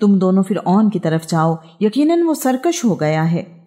तुम दोनों फिर ऑन की तरफ़ जाओ। यकीनन वो सरकश हो गया है।